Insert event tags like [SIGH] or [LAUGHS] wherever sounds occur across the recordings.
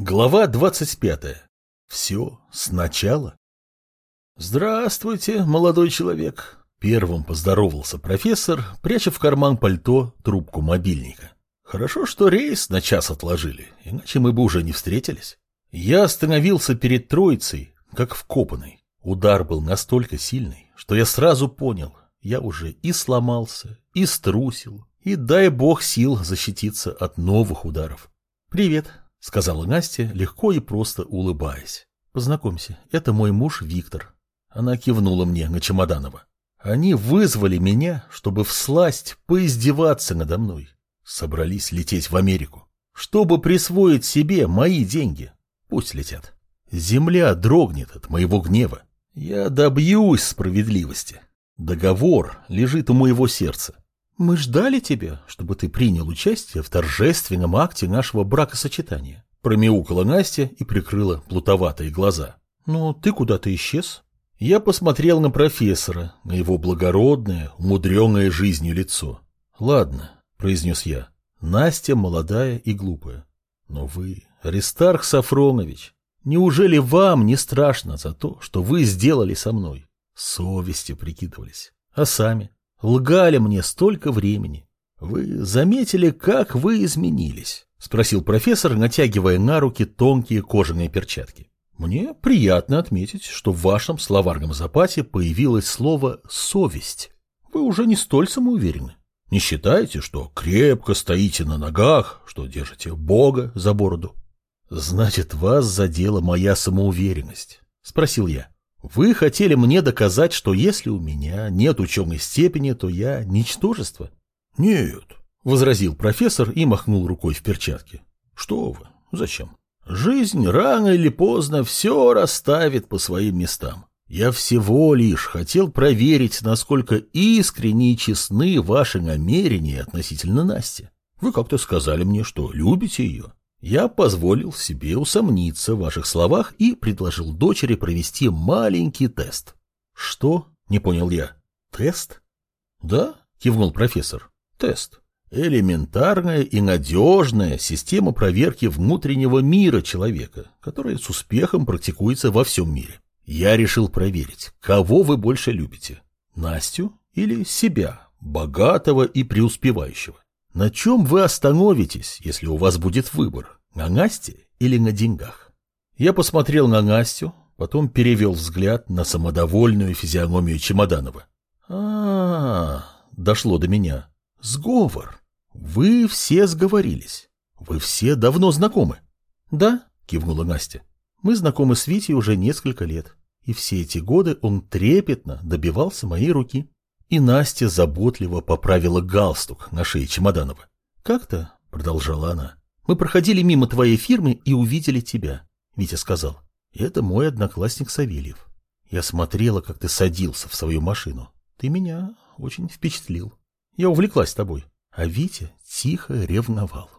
Глава 25. Все сначала. Здравствуйте, молодой человек. Первым поздоровался профессор, пряча в карман пальто трубку мобильника. Хорошо, что рейс на час отложили, иначе мы бы уже не встретились. Я остановился перед троицей, как вкопанный. Удар был настолько сильный, что я сразу понял, я уже и сломался, и струсил, и дай бог сил защититься от новых ударов. «Привет», — сказала Настя, легко и просто улыбаясь. «Познакомься, это мой муж Виктор». Она кивнула мне на Чемоданова. «Они вызвали меня, чтобы всласть поиздеваться надо мной. Собрались лететь в Америку, чтобы присвоить себе мои деньги. Пусть летят. Земля дрогнет от моего гнева. Я добьюсь справедливости. Договор лежит у моего сердца. Мы ждали тебя, чтобы ты принял участие в торжественном акте нашего бракосочетания. Промяукала Настя и прикрыла плутоватые глаза. Но ты куда-то исчез. Я посмотрел на профессора, на его благородное, умудренное жизнью лицо. Ладно, произнес я. Настя молодая и глупая. Но вы, Аристарх Сафронович, неужели вам не страшно за то, что вы сделали со мной? Совестью прикидывались. А сами? Лгали мне столько времени. Вы заметили, как вы изменились? Спросил профессор, натягивая на руки тонкие кожаные перчатки. Мне приятно отметить, что в вашем словарном запасе появилось слово «совесть». Вы уже не столь самоуверены. Не считаете, что крепко стоите на ногах, что держите Бога за бороду? Значит, вас задела моя самоуверенность? Спросил я. Вы хотели мне доказать, что если у меня нет ученой степени, то я ничтожество? Нет, возразил профессор и махнул рукой в перчатке. Что вы, зачем? Жизнь рано или поздно все расставит по своим местам. Я всего лишь хотел проверить, насколько искренне и честны ваши намерения относительно Насти. Вы как-то сказали мне, что любите ее. Я позволил себе усомниться в ваших словах и предложил дочери провести маленький тест. Что? Не понял я. Тест? Да, кивнул профессор. Тест. Элементарная и надежная система проверки внутреннего мира человека, которая с успехом практикуется во всем мире. Я решил проверить, кого вы больше любите. Настю или себя, богатого и преуспевающего. На чем вы остановитесь, если у вас будет выбор? На Насте или на деньгах? Я посмотрел на Настю, потом перевел взгляд на самодовольную физиономию Чемоданова. а, -а, -а дошло до меня. Сговор. Вы все сговорились. Вы все давно знакомы. Да, кивнула Настя. Мы знакомы с Витей уже несколько лет, и все эти годы он трепетно добивался моей руки. И Настя заботливо поправила галстук на шее Чемоданова. «Как-то», — продолжала она, — «мы проходили мимо твоей фирмы и увидели тебя», — Витя сказал. «Это мой одноклассник Савельев. Я смотрела, как ты садился в свою машину. Ты меня очень впечатлил. Я увлеклась тобой, а Витя тихо ревновал.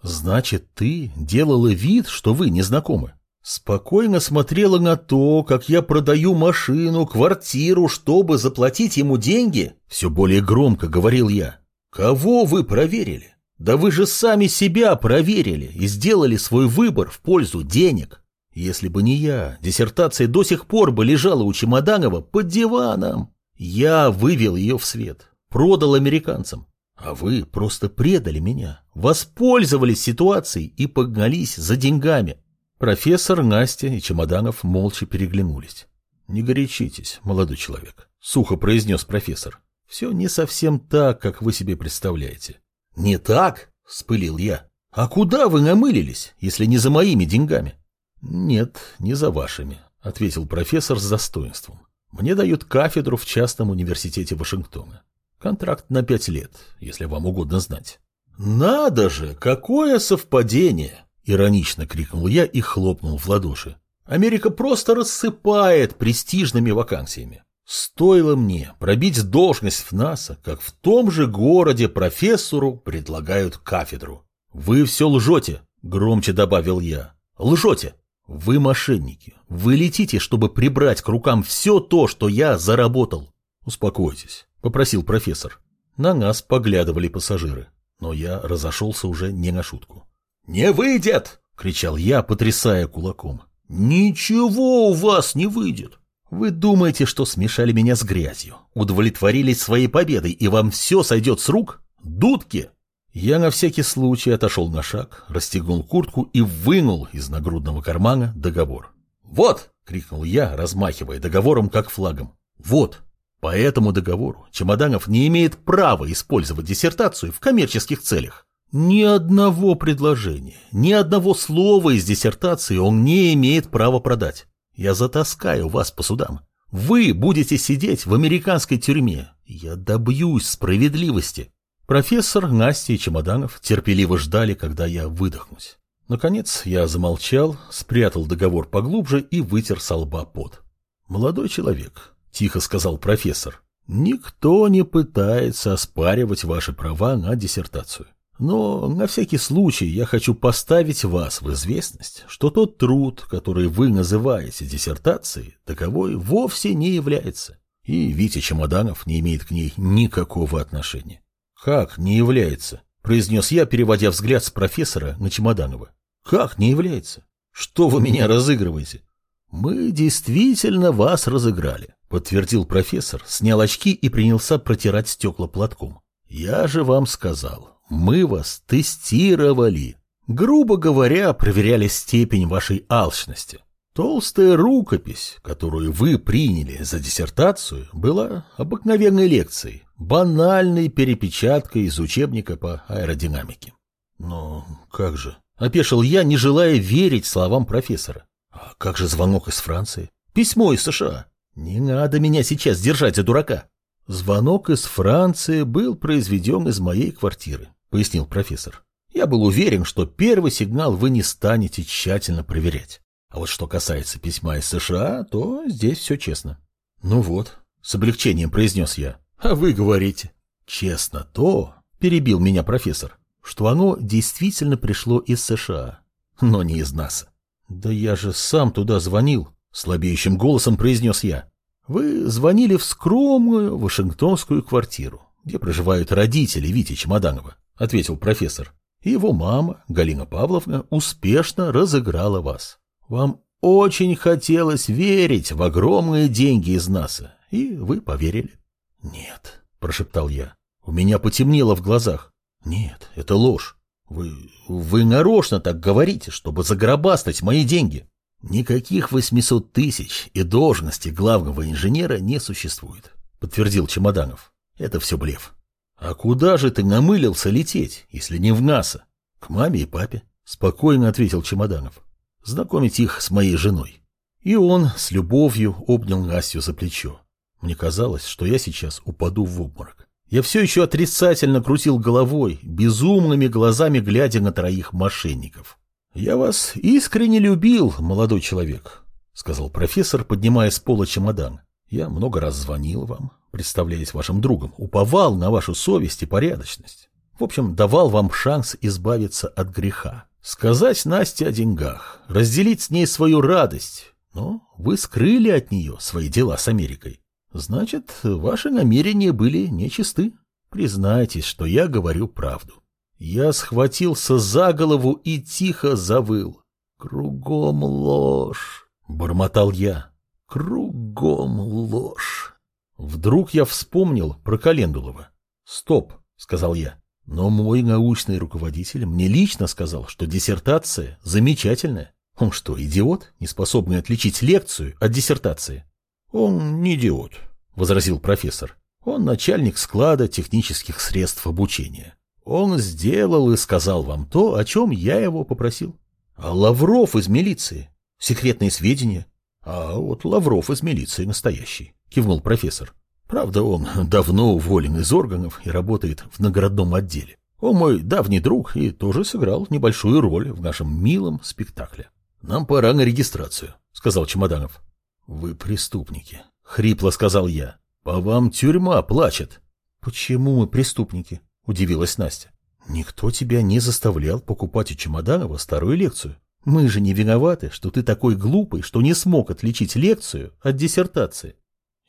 Значит, ты делала вид, что вы не знакомы?» Спокойно смотрела на то, как я продаю машину, квартиру, чтобы заплатить ему деньги? Все более громко говорил я. Кого вы проверили? Да вы же сами себя проверили и сделали свой выбор в пользу денег. Если бы не я, диссертация до сих пор бы лежала у Чемоданова под диваном. Я вывел ее в свет, продал американцам. А вы просто предали меня, воспользовались ситуацией и погнались за деньгами. Профессор, Настя и Чемоданов молча переглянулись. «Не горячитесь, молодой человек», — сухо произнес профессор. «Все не совсем так, как вы себе представляете». «Не так?» — вспылил я. «А куда вы намылились, если не за моими деньгами?» «Нет, не за вашими», — ответил профессор с достоинством. «Мне дают кафедру в частном университете Вашингтона. Контракт на пять лет, если вам угодно знать». «Надо же, какое совпадение!» Иронично крикнул я и хлопнул в ладоши. Америка просто рассыпает престижными вакансиями. Стоило мне пробить должность в НАСА, как в том же городе профессору предлагают кафедру. «Вы все лжете», — громче добавил я. «Лжете! Вы мошенники. Вы летите, чтобы прибрать к рукам все то, что я заработал». «Успокойтесь», — попросил профессор. На нас поглядывали пассажиры, но я разошелся уже не на шутку. «Не выйдет!» — кричал я, потрясая кулаком. «Ничего у вас не выйдет! Вы думаете, что смешали меня с грязью, удовлетворились своей победой, и вам все сойдет с рук? Дудки!» Я на всякий случай отошел на шаг, расстегнул куртку и вынул из нагрудного кармана договор. «Вот!» — крикнул я, размахивая договором как флагом. «Вот!» По этому договору Чемоданов не имеет права использовать диссертацию в коммерческих целях. Ни одного предложения, ни одного слова из диссертации он не имеет права продать. Я затаскаю вас по судам. Вы будете сидеть в американской тюрьме. Я добьюсь справедливости. Профессор, Настя и Чемоданов терпеливо ждали, когда я выдохнусь. Наконец я замолчал, спрятал договор поглубже и вытер со лба пот. «Молодой человек», — тихо сказал профессор, — «никто не пытается оспаривать ваши права на диссертацию. Но на всякий случай я хочу поставить вас в известность, что тот труд, который вы называете диссертацией, таковой вовсе не является. И Витя Чемоданов не имеет к ней никакого отношения. «Как не является?» – произнес я, переводя взгляд с профессора на Чемоданова. «Как не является? Что вы меня разыгрываете?» «Мы действительно вас разыграли», – подтвердил профессор, снял очки и принялся протирать стекла платком. «Я же вам сказал, мы вас тестировали. Грубо говоря, проверяли степень вашей алчности. Толстая рукопись, которую вы приняли за диссертацию, была обыкновенной лекцией, банальной перепечаткой из учебника по аэродинамике. Но как же? Опешил я, не желая верить словам профессора. А как же звонок из Франции? Письмо из США. Не надо меня сейчас держать за дурака. Звонок из Франции был произведен из моей квартиры. — пояснил профессор. «Я был уверен, что первый сигнал вы не станете тщательно проверять. А вот что касается письма из США, то здесь все честно». «Ну вот», — с облегчением произнес я. «А вы говорите». «Честно то», — перебил меня профессор, «что оно действительно пришло из США, но не из НАСА». «Да я же сам туда звонил», — слабеющим голосом произнес я. «Вы звонили в скромную вашингтонскую квартиру, где проживают родители Вити Чемоданова. — ответил профессор. «Его мама, Галина Павловна, успешно разыграла вас. Вам очень хотелось верить в огромные деньги из НАСА, и вы поверили». «Нет», — прошептал я. У меня потемнело в глазах. «Нет, это ложь. Вы... вы нарочно так говорите, чтобы загробастать мои деньги. Никаких 800 тысяч и должности главного инженера не существует», — подтвердил Чемоданов. «Это все блеф. «А куда же ты намылился лететь, если не в НАСА?» «К маме и папе», — спокойно ответил Чемоданов. «Знакомить их с моей женой». И он с любовью обнял Настю за плечо. Мне казалось, что я сейчас упаду в обморок. Я все еще отрицательно крутил головой, безумными глазами глядя на троих мошенников. «Я вас искренне любил, молодой человек», — сказал профессор, поднимая с пола чемодан. «Я много раз звонил вам, представляясь вашим другом, уповал на вашу совесть и порядочность. В общем, давал вам шанс избавиться от греха. Сказать Насте о деньгах, разделить с ней свою радость. Но вы скрыли от нее свои дела с Америкой. Значит, ваши намерения были нечисты. Признайтесь, что я говорю правду. Я схватился за голову и тихо завыл. Кругом ложь, бормотал я. Кругом ложь. Вдруг я вспомнил про Календулова. «Стоп», — сказал я. Но мой научный руководитель мне лично сказал, что диссертация замечательная. Он что, идиот, не способный отличить лекцию от диссертации? Он не идиот, возразил профессор. Он начальник склада технических средств обучения. Он сделал и сказал вам то, о чем я его попросил. А Лавров из милиции. Секретные сведения. А вот Лавров из милиции настоящий. — кивнул профессор. «Правда, он давно уволен из органов и работает в наградном отделе. Он мой давний друг и тоже сыграл небольшую роль в нашем милом спектакле. Нам пора на регистрацию», — сказал Чемоданов. «Вы преступники», — хрипло сказал я. «По вам тюрьма плачет». «Почему мы преступники?» — удивилась Настя. «Никто тебя не заставлял покупать у Чемоданова старую лекцию. Мы же не виноваты, что ты такой глупый, что не смог отличить лекцию от диссертации.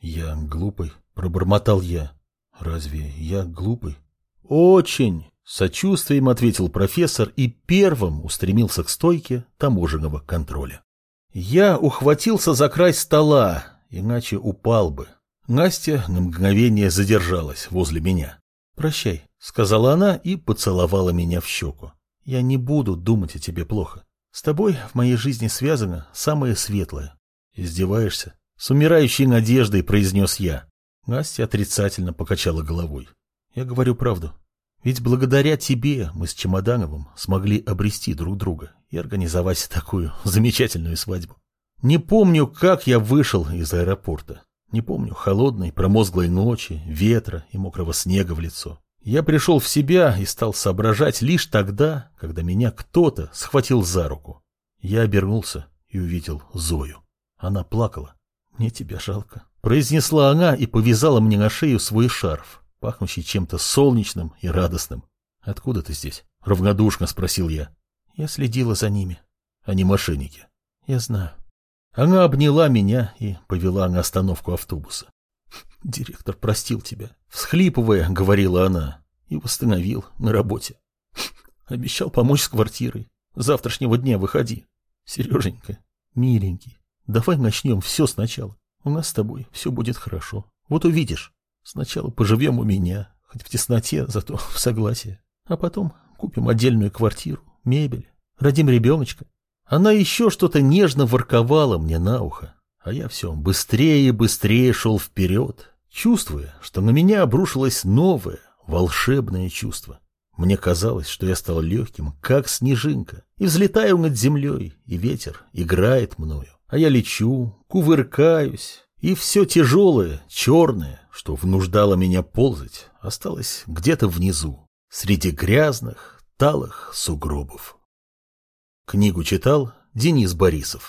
«Я глупый», — пробормотал я. «Разве я глупый?» «Очень», — Сочувствием ответил профессор и первым устремился к стойке таможенного контроля. Я ухватился за край стола, иначе упал бы. Настя на мгновение задержалась возле меня. «Прощай», — сказала она и поцеловала меня в щеку. «Я не буду думать о тебе плохо. С тобой в моей жизни связано самое светлое». «Издеваешься?» С умирающей надеждой произнес я. Настя отрицательно покачала головой. «Я говорю правду. Ведь благодаря тебе мы с Чемодановым смогли обрести друг друга и организовать такую [LAUGHS] замечательную свадьбу. Не помню, как я вышел из аэропорта. Не помню холодной, промозглой ночи, ветра и мокрого снега в лицо. Я пришел в себя и стал соображать лишь тогда, когда меня кто-то схватил за руку. Я обернулся и увидел Зою. Она плакала. «Мне тебя жалко», — произнесла она и повязала мне на шею свой шарф, пахнущий чем-то солнечным и радостным. «Откуда ты здесь?» — равнодушно спросил я. Я следила за ними. Они мошенники. Я знаю. Она обняла меня и повела на остановку автобуса. «Директор простил тебя», — всхлипывая, говорила она, и восстановил на работе. Обещал помочь с квартирой. Завтрашнего дня выходи. Сереженька, миленький, давай начнем все сначала. У нас с тобой все будет хорошо. Вот увидишь. Сначала поживем у меня, хоть в тесноте, зато в согласии. А потом купим отдельную квартиру, мебель, родим ребеночка. Она еще что-то нежно ворковала мне на ухо, а я все быстрее и быстрее шел вперед, чувствуя, что на меня обрушилось новое, волшебное чувство. Мне казалось, что я стал легким, как снежинка, и взлетаю над землей, и ветер играет мною. А я лечу, кувыркаюсь, и все тяжелое, черное, что внуждало меня ползать, осталось где-то внизу, среди грязных, талых сугробов. Книгу читал Денис Борисов.